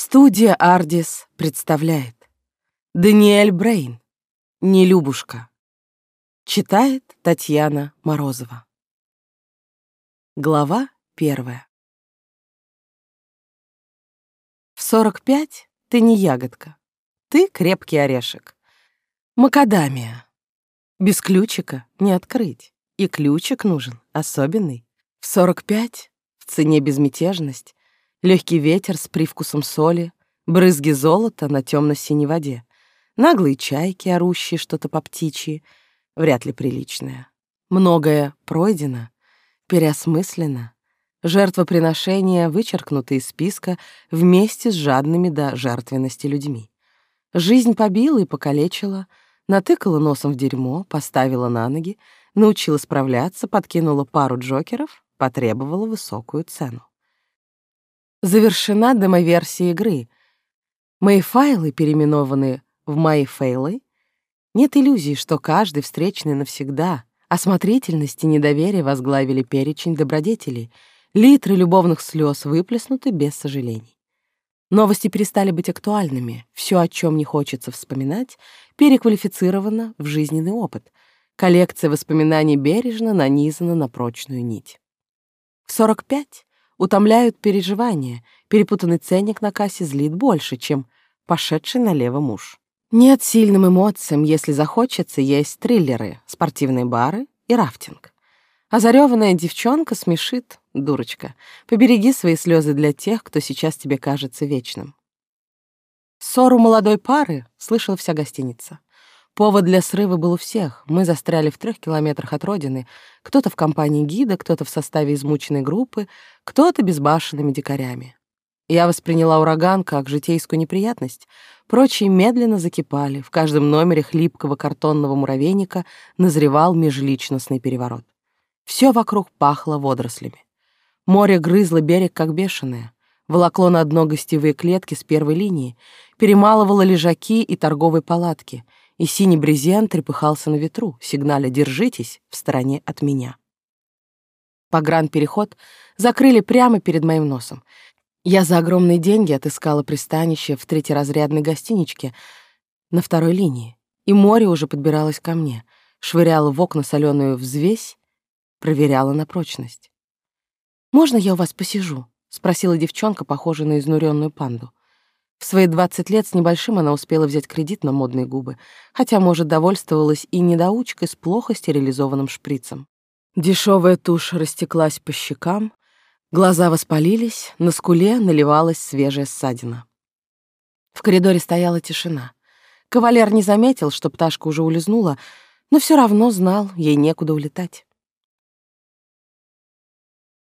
Студия «Ардис» представляет Даниэль Брейн «Нелюбушка» Читает Татьяна Морозова Глава первая В сорок пять ты не ягодка, ты крепкий орешек. Макадамия. Без ключика не открыть, и ключик нужен особенный. В сорок пять в цене безмятежность, легкий ветер с привкусом соли, брызги золота на темно-синей воде, наглые чайки, орущие что-то по птичьи, вряд ли приличное. Многое пройдено, переосмыслено, жертвоприношения вычеркнуты из списка вместе с жадными до жертвенности людьми. Жизнь побила и покалечила, натыкала носом в дерьмо, поставила на ноги, научила справляться, подкинула пару джокеров, потребовала высокую цену. Завершена демоверсия игры. Мои файлы переименованы в мои фейлы. Нет иллюзий, что каждый встречный навсегда. Осмотрительность и недоверие возглавили перечень добродетелей. Литры любовных слез выплеснуты без сожалений. Новости перестали быть актуальными. Все, о чем не хочется вспоминать, переквалифицировано в жизненный опыт. Коллекция воспоминаний бережно нанизана на прочную нить. В 45 утомляют переживания, перепутанный ценник на кассе злит больше, чем пошедший налево муж. Нет сильным эмоциям, если захочется, есть триллеры, спортивные бары и рафтинг. Озарёванная девчонка смешит, дурочка. Побереги свои слезы для тех, кто сейчас тебе кажется вечным. Ссору молодой пары слышала вся гостиница. Повод для срыва был у всех. Мы застряли в трех километрах от родины. Кто-то в компании гида, кто-то в составе измученной группы, кто-то безбашенными дикарями. Я восприняла ураган как житейскую неприятность. Прочие медленно закипали. В каждом номере хлипкого картонного муравейника назревал межличностный переворот. Все вокруг пахло водорослями. Море грызло берег, как бешеное. Волокло на дно гостевые клетки с первой линии, перемалывало лежаки и торговые палатки — и синий брезент трепыхался на ветру, сигналя «Держитесь» в стороне от меня. Погран-переход закрыли прямо перед моим носом. Я за огромные деньги отыскала пристанище в третьеразрядной гостиничке на второй линии, и море уже подбиралось ко мне, швыряла в окна соленую взвесь, проверяла на прочность. «Можно я у вас посижу?» — спросила девчонка, похожая на изнуренную панду. В свои 20 лет с небольшим она успела взять кредит на модные губы, хотя, может, довольствовалась и недоучкой с плохо стерилизованным шприцем. Дешевая тушь растеклась по щекам, глаза воспалились, на скуле наливалась свежая ссадина. В коридоре стояла тишина. Кавалер не заметил, что пташка уже улизнула, но все равно знал, ей некуда улетать.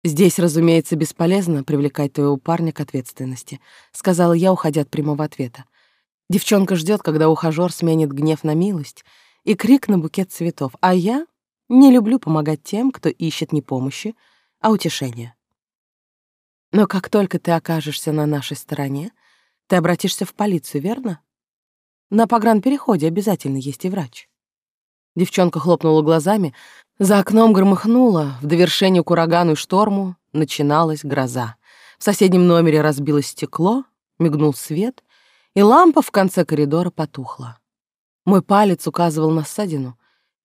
«Здесь, разумеется, бесполезно привлекать твоего парня к ответственности», — сказала я, уходя от прямого ответа. Девчонка ждет, когда ухажёр сменит гнев на милость и крик на букет цветов, а я не люблю помогать тем, кто ищет не помощи, а утешения. Но как только ты окажешься на нашей стороне, ты обратишься в полицию, верно? На погранпереходе обязательно есть и врач. Девчонка хлопнула глазами. За окном громыхнуло. В довершение к урагану и шторму начиналась гроза. В соседнем номере разбилось стекло, мигнул свет, и лампа в конце коридора потухла. Мой палец указывал на ссадину.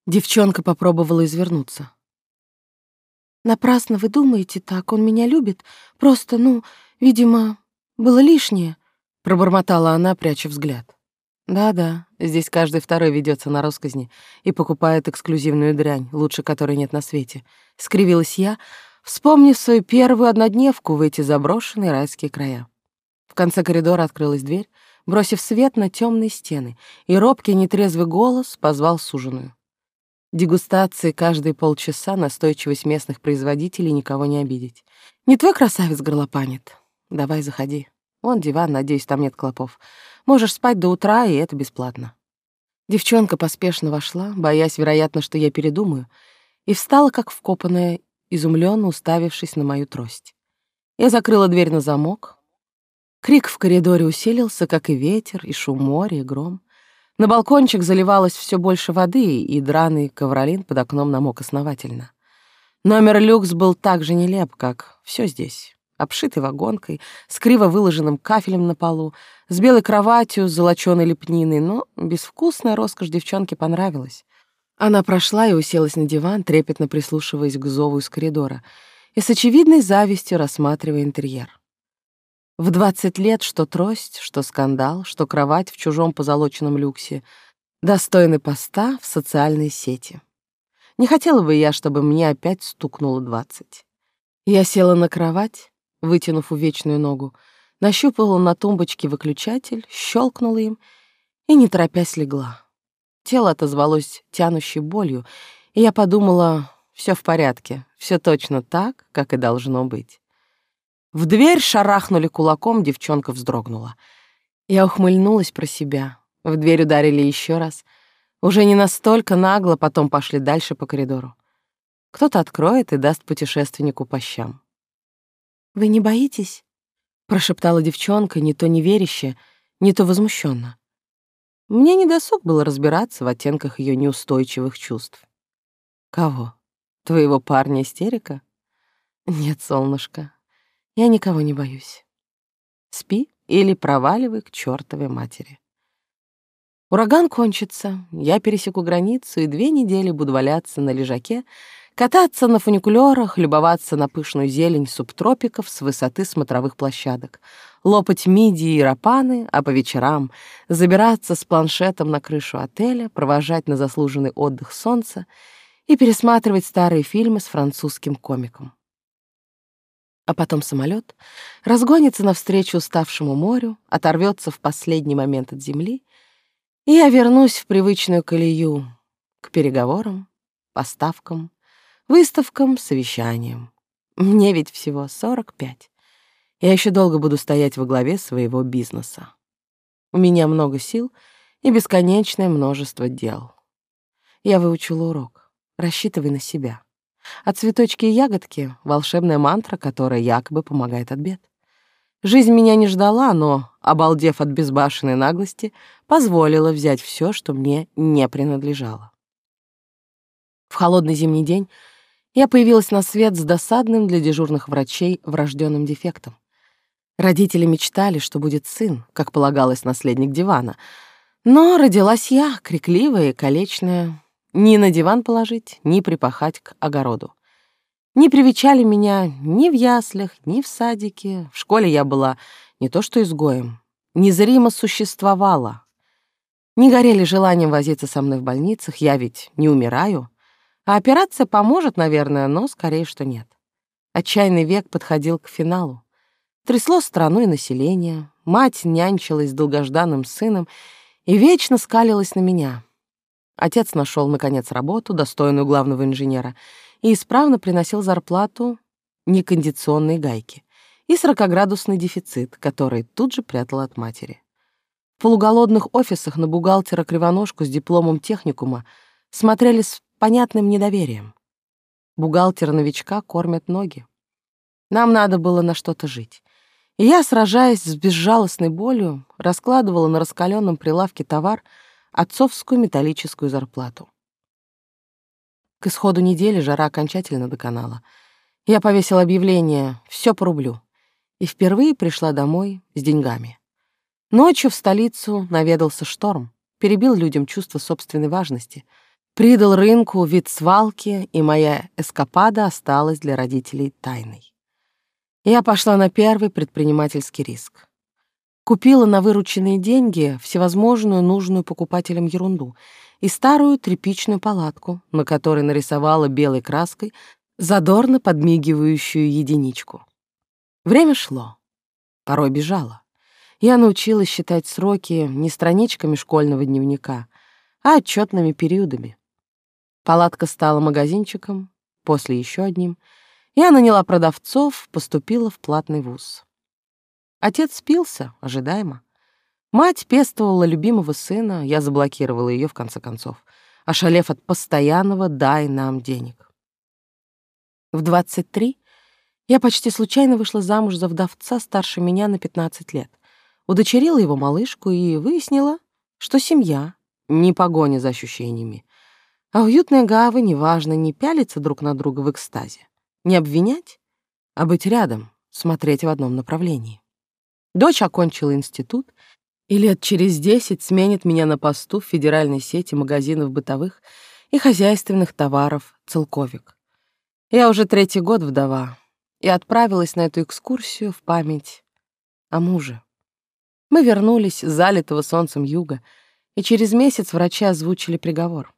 Девчонка попробовала извернуться. «Напрасно вы думаете так, он меня любит. Просто, ну, видимо, было лишнее», — пробормотала она, пряча взгляд. Да-да, здесь каждый второй ведется на росказни и покупает эксклюзивную дрянь, лучше которой нет на свете. Скривилась я, вспомнив свою первую однодневку в эти заброшенные райские края. В конце коридора открылась дверь, бросив свет на темные стены, и робкий нетрезвый голос позвал суженую. Дегустации каждые полчаса, настойчивость местных производителей никого не обидеть. Не твой красавец горлопанит. Давай, заходи. Вон диван, надеюсь, там нет клопов. Можешь спать до утра, и это бесплатно». Девчонка поспешно вошла, боясь, вероятно, что я передумаю, и встала, как вкопанная, изумленно уставившись на мою трость. Я закрыла дверь на замок. Крик в коридоре усилился, как и ветер, и шум моря, и гром. На балкончик заливалось все больше воды, и драный ковролин под окном намок основательно. Номер люкс был так же нелеп, как все здесь. Обшитый вагонкой, с криво выложенным кафелем на полу, с белой кроватью с золоченой лепниной, но безвкусная роскошь девчонке понравилась. Она прошла и уселась на диван, трепетно прислушиваясь к зову из коридора, и с очевидной завистью рассматривая интерьер. В двадцать лет что трость, что скандал, что кровать в чужом позолоченном люксе, достойны поста в социальной сети. Не хотела бы я, чтобы мне опять стукнуло двадцать. Я села на кровать, вытянув увечную ногу, нащупала на тумбочке выключатель, щелкнула им и, не торопясь, легла. Тело отозвалось тянущей болью, и я подумала, все в порядке, все точно так, как и должно быть. В дверь шарахнули кулаком, девчонка вздрогнула. Я ухмыльнулась про себя. В дверь ударили еще раз. Уже не настолько нагло, потом пошли дальше по коридору. Кто-то откроет и даст путешественнику по щам. «Вы не боитесь?» — прошептала девчонка, не то неверяще, не то возмущенно. Мне не досуг было разбираться в оттенках ее неустойчивых чувств. «Кого? Твоего парня-истерика?» «Нет, солнышко, я никого не боюсь. Спи или проваливай к чертовой матери. Ураган кончится, я пересеку границу и две недели буду валяться на лежаке, кататься на фуникулерах, любоваться на пышную зелень субтропиков с высоты смотровых площадок, лопать мидии и рапаны, а по вечерам забираться с планшетом на крышу отеля, провожать на заслуженный отдых солнца и пересматривать старые фильмы с французским комиком. А потом самолет разгонится навстречу уставшему морю, оторвется в последний момент от земли, и я вернусь в привычную колею к переговорам, поставкам, выставкам, совещаниям. Мне ведь всего 45. Я еще долго буду стоять во главе своего бизнеса. У меня много сил и бесконечное множество дел. Я выучила урок. Рассчитывай на себя. А цветочки и ягодки — волшебная мантра, которая якобы помогает от бед. Жизнь меня не ждала, но, обалдев от безбашенной наглости, позволила взять все, что мне не принадлежало. В холодный зимний день я появилась на свет с досадным для дежурных врачей врожденным дефектом. Родители мечтали, что будет сын, как полагалось, наследник дивана. Но родилась я, крикливая и колечная, ни на диван положить, ни припахать к огороду. Не привечали меня ни в яслях, ни в садике. В школе я была не то что изгоем, незримо существовала. Не горели желанием возиться со мной в больницах, я ведь не умираю. А операция поможет, наверное, но скорее, что нет. Отчаянный век подходил к финалу. Трясло страну и население, мать нянчилась с долгожданным сыном и вечно скалилась на меня. Отец нашел наконец, работу, достойную главного инженера, и исправно приносил зарплату некондиционной гайки и сорокоградусный дефицит, который тут же прятал от матери. В полуголодных офисах на бухгалтера-кривоножку с дипломом техникума смотрели с понятным недоверием. Бухгалтера-новичка кормят ноги. Нам надо было на что-то жить. И я, сражаясь с безжалостной болью, раскладывала на раскаленном прилавке товар отцовскую металлическую зарплату. К исходу недели жара окончательно доконала. Я повесила объявление «Все по рублю» и впервые пришла домой с деньгами. Ночью в столицу наведался шторм, перебил людям чувство собственной важности — придал рынку вид свалки, и моя эскапада осталась для родителей тайной. Я пошла на первый предпринимательский риск. Купила на вырученные деньги всевозможную нужную покупателям ерунду и старую тряпичную палатку, на которой нарисовала белой краской задорно подмигивающую единичку. Время шло. Порой бежало. Я научилась считать сроки не страничками школьного дневника, а отчетными периодами. Палатка стала магазинчиком, после еще одним. Я наняла продавцов, поступила в платный вуз. Отец спился, ожидаемо. Мать пестовала любимого сына, я заблокировала ее в конце концов, ошалев от постоянного «дай нам денег». В 23 я почти случайно вышла замуж за вдовца старше меня на 15 лет, удочерила его малышку и выяснила, что семья, не погоня за ощущениями, а уютная гавань, неважно, не пялиться друг на друга в экстазе, не обвинять, а быть рядом, смотреть в одном направлении. Дочь окончила институт и лет через десять сменит меня на посту в федеральной сети магазинов бытовых и хозяйственных товаров «Целковик». Я уже третий год вдова и отправилась на эту экскурсию в память о муже. Мы вернулись с залитого солнцем юга, и через месяц врачи озвучили приговор.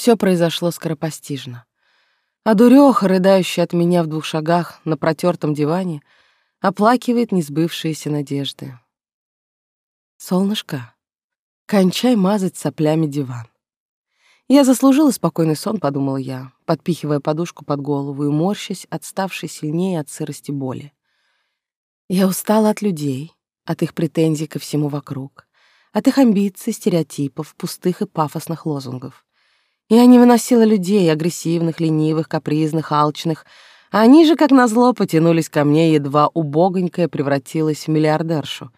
Все произошло скоропостижно. А дуреха, рыдающая от меня в двух шагах на протертом диване, оплакивает несбывшиеся надежды. «Солнышко, кончай мазать соплями диван». Я заслужила спокойный сон, подумала я, подпихивая подушку под голову и морщась, отставшей сильнее от сырости боли. Я устала от людей, от их претензий ко всему вокруг, от их амбиций, стереотипов, пустых и пафосных лозунгов. Я не выносила людей, агрессивных, ленивых, капризных, алчных, они же, как назло, потянулись ко мне, едва убогонькая превратилась в миллиардершу.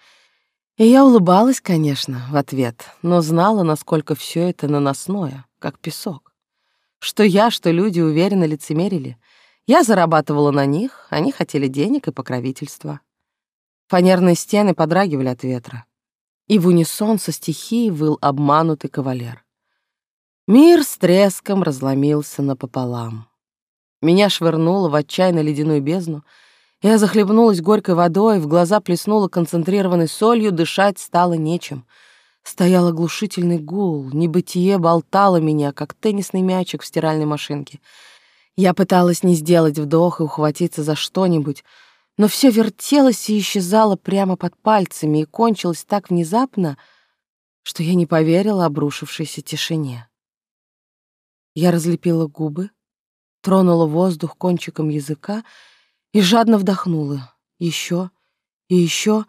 И я улыбалась, конечно, в ответ, но знала, насколько все это наносное, как песок. Что я, что люди уверенно лицемерили. Я зарабатывала на них, они хотели денег и покровительства. Фанерные стены подрагивали от ветра. И в унисон со стихией выл обманутый кавалер. Мир с треском разломился напополам. Меня швырнуло в отчаянно ледяную бездну. Я захлебнулась горькой водой, в глаза плеснула концентрированной солью, дышать стало нечем. Стоял оглушительный гул, небытие болтало меня, как теннисный мячик в стиральной машинке. Я пыталась не сделать вдох и ухватиться за что-нибудь, но все вертелось и исчезало прямо под пальцами и кончилось так внезапно, что я не поверила обрушившейся тишине. Я разлепила губы, тронула воздух кончиком языка и жадно вдохнула. Еще и еще,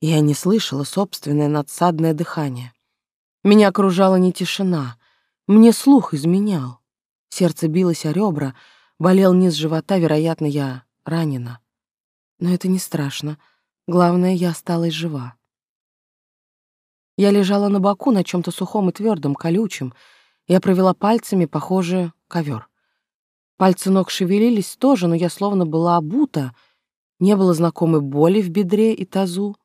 я не слышала собственное надсадное дыхание. Меня окружала не тишина, мне слух изменял. Сердце билось о ребра, болел низ живота, вероятно, я ранена. Но это не страшно. Главное, я осталась жива. Я лежала на боку на чем то сухом и твердом, колючем. Я провела пальцами, похоже, ковер. Пальцы ног шевелились тоже, но я словно была обута. Не было знакомой боли в бедре и тазу.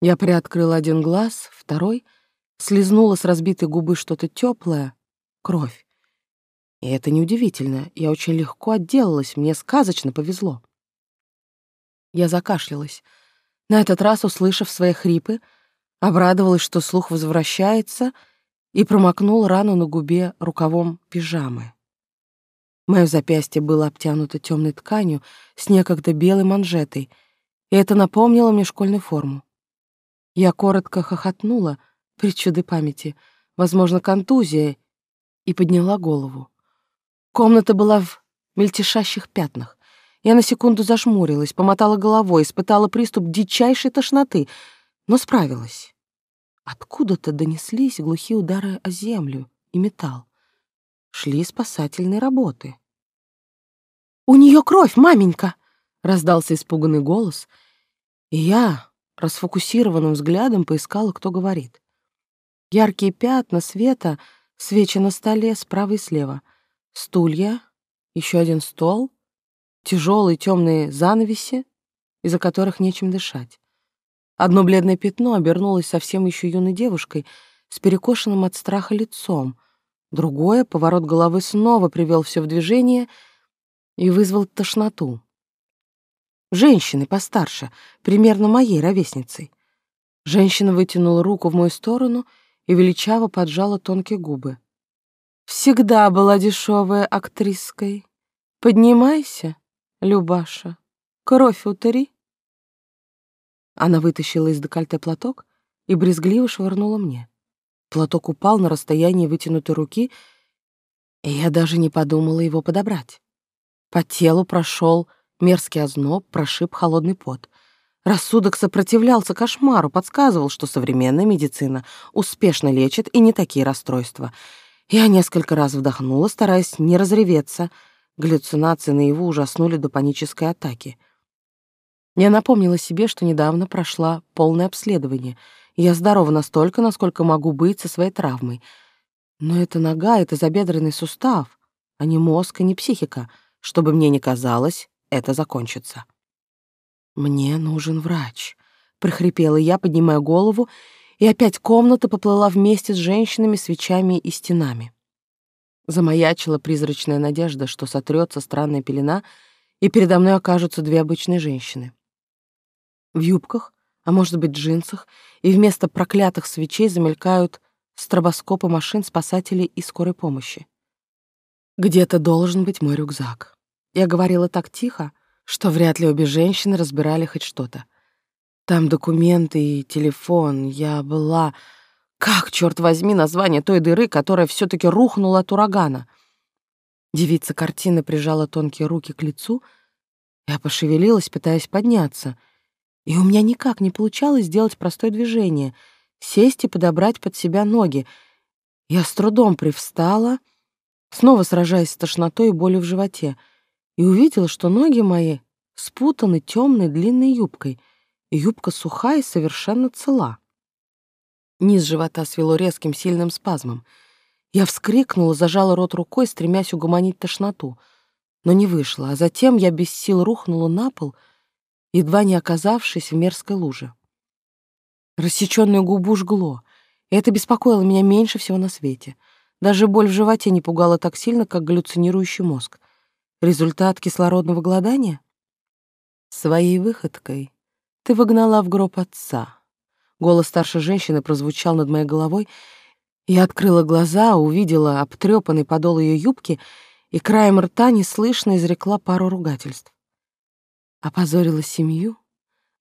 Я приоткрыла один глаз, второй, слезнула с разбитой губы что-то теплое, кровь. И это неудивительно, я очень легко отделалась, мне сказочно повезло. Я закашлялась. На этот раз, услышав свои хрипы, обрадовалась, что слух возвращается, и промокнула рану на губе рукавом пижамы. Мое запястье было обтянуто темной тканью с некогда белой манжетой, и это напомнило мне школьную форму. Я коротко хохотнула, при чуды памяти, возможно, контузия, и подняла голову. Комната была в мельтешащих пятнах. Я на секунду зажмурилась, помотала головой, испытала приступ дичайшей тошноты, но справилась. Откуда-то донеслись глухие удары о землю и металл. Шли спасательные работы. «У нее кровь, маменька!» — раздался испуганный голос, и я расфокусированным взглядом поискала, кто говорит. Яркие пятна света, свечи на столе справа и слева, стулья, еще один стол — тяжелые темные занавеси, из-за которых нечем дышать. Одно бледное пятно обернулось совсем еще юной девушкой с перекошенным от страха лицом. Другое, поворот головы снова привел все в движение и вызвал тошноту. Женщины постарше, примерно моей ровесницей. Женщина вытянула руку в мою сторону и величаво поджала тонкие губы. Всегда была дешевая актриской. Поднимайся Любаша, кровь утри. Она вытащила из декольте платок и брезгливо швырнула мне. Платок упал на расстоянии вытянутой руки, и я даже не подумала его подобрать. По телу прошел мерзкий озноб, прошиб холодный пот. Рассудок сопротивлялся кошмару, подсказывал, что современная медицина успешно лечит и не такие расстройства. Я несколько раз вдохнула, стараясь не разреветься — Галлюцинации наяву ужаснули до панической атаки. Я напомнила себе, что недавно прошла полное обследование, я здорова настолько, насколько могу быть со своей травмой. Но это нога, это забедренный сустав, а не мозг и не психика. Чтобы мне не казалось, это закончится. «Мне нужен врач», — прохрипела я, поднимая голову, и опять комната поплыла вместе с женщинами, свечами и стенами. Замаячила призрачная надежда, что сотрется странная пелена, и передо мной окажутся две обычные женщины. В юбках, а может быть джинсах, и вместо проклятых свечей замелькают стробоскопы машин спасателей и скорой помощи. Где-то должен быть мой рюкзак. Я говорила так тихо, что вряд ли обе женщины разбирали хоть что-то. Там документы и телефон. Я была... Как, черт возьми, название той дыры, которая все таки рухнула от урагана? Девица картины прижала тонкие руки к лицу. Я пошевелилась, пытаясь подняться. И у меня никак не получалось сделать простое движение — сесть и подобрать под себя ноги. Я с трудом привстала, снова сражаясь с тошнотой и болью в животе — и увидела, что ноги мои спутаны темной длинной юбкой, и юбка сухая и совершенно цела. Низ живота свело резким сильным спазмом. Я вскрикнула, зажала рот рукой, стремясь угомонить тошноту, но не вышло, а затем я без сил рухнула на пол, едва не оказавшись в мерзкой луже. Рассечённую губу жгло, и это беспокоило меня меньше всего на свете. Даже боль в животе не пугала так сильно, как галлюцинирующий мозг. Результат кислородного голодания? Своей выходкой ты выгнала в гроб отца. Голос старшей женщины прозвучал над моей головой. Я открыла глаза, увидела обтрепанный подол ее юбки и краем рта неслышно изрекла пару ругательств. Опозорила семью,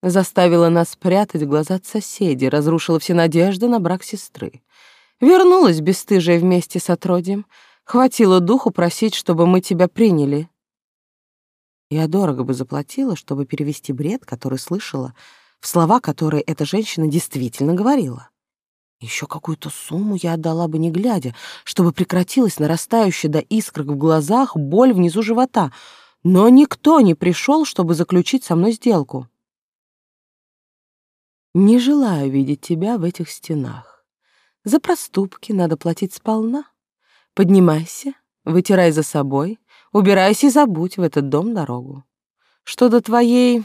заставила нас прятать глаза от соседей, разрушила все надежды на брак сестры. Вернулась бесстыжая вместе с отродьем — Хватило духу просить, чтобы мы тебя приняли. Я дорого бы заплатила, чтобы перевести бред, который слышала, в слова, которые эта женщина действительно говорила. Еще какую-то сумму я отдала бы не глядя, чтобы прекратилась нарастающая до искрок в глазах боль внизу живота, но никто не пришел, чтобы заключить со мной сделку. Не желаю видеть тебя в этих стенах. За проступки надо платить сполна. Поднимайся, вытирай за собой, убирайся и забудь в этот дом дорогу. Что до твоей...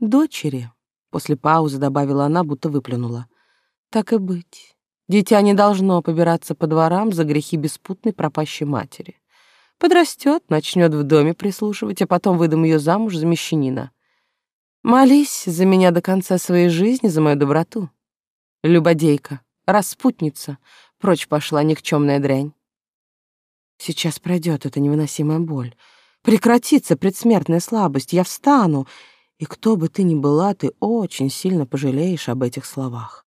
дочери, после паузы добавила она, будто выплюнула. Так и быть. Дитя не должно побираться по дворам за грехи беспутной пропащей матери. Подрастет, начнет в доме прислушивать, а потом выдам ее замуж за мещанина. Молись за меня до конца своей жизни, за мою доброту. Любодейка, распутница, Прочь пошла никчемная дрянь. Сейчас пройдет эта невыносимая боль. Прекратится предсмертная слабость. Я встану. И кто бы ты ни была, ты очень сильно пожалеешь об этих словах.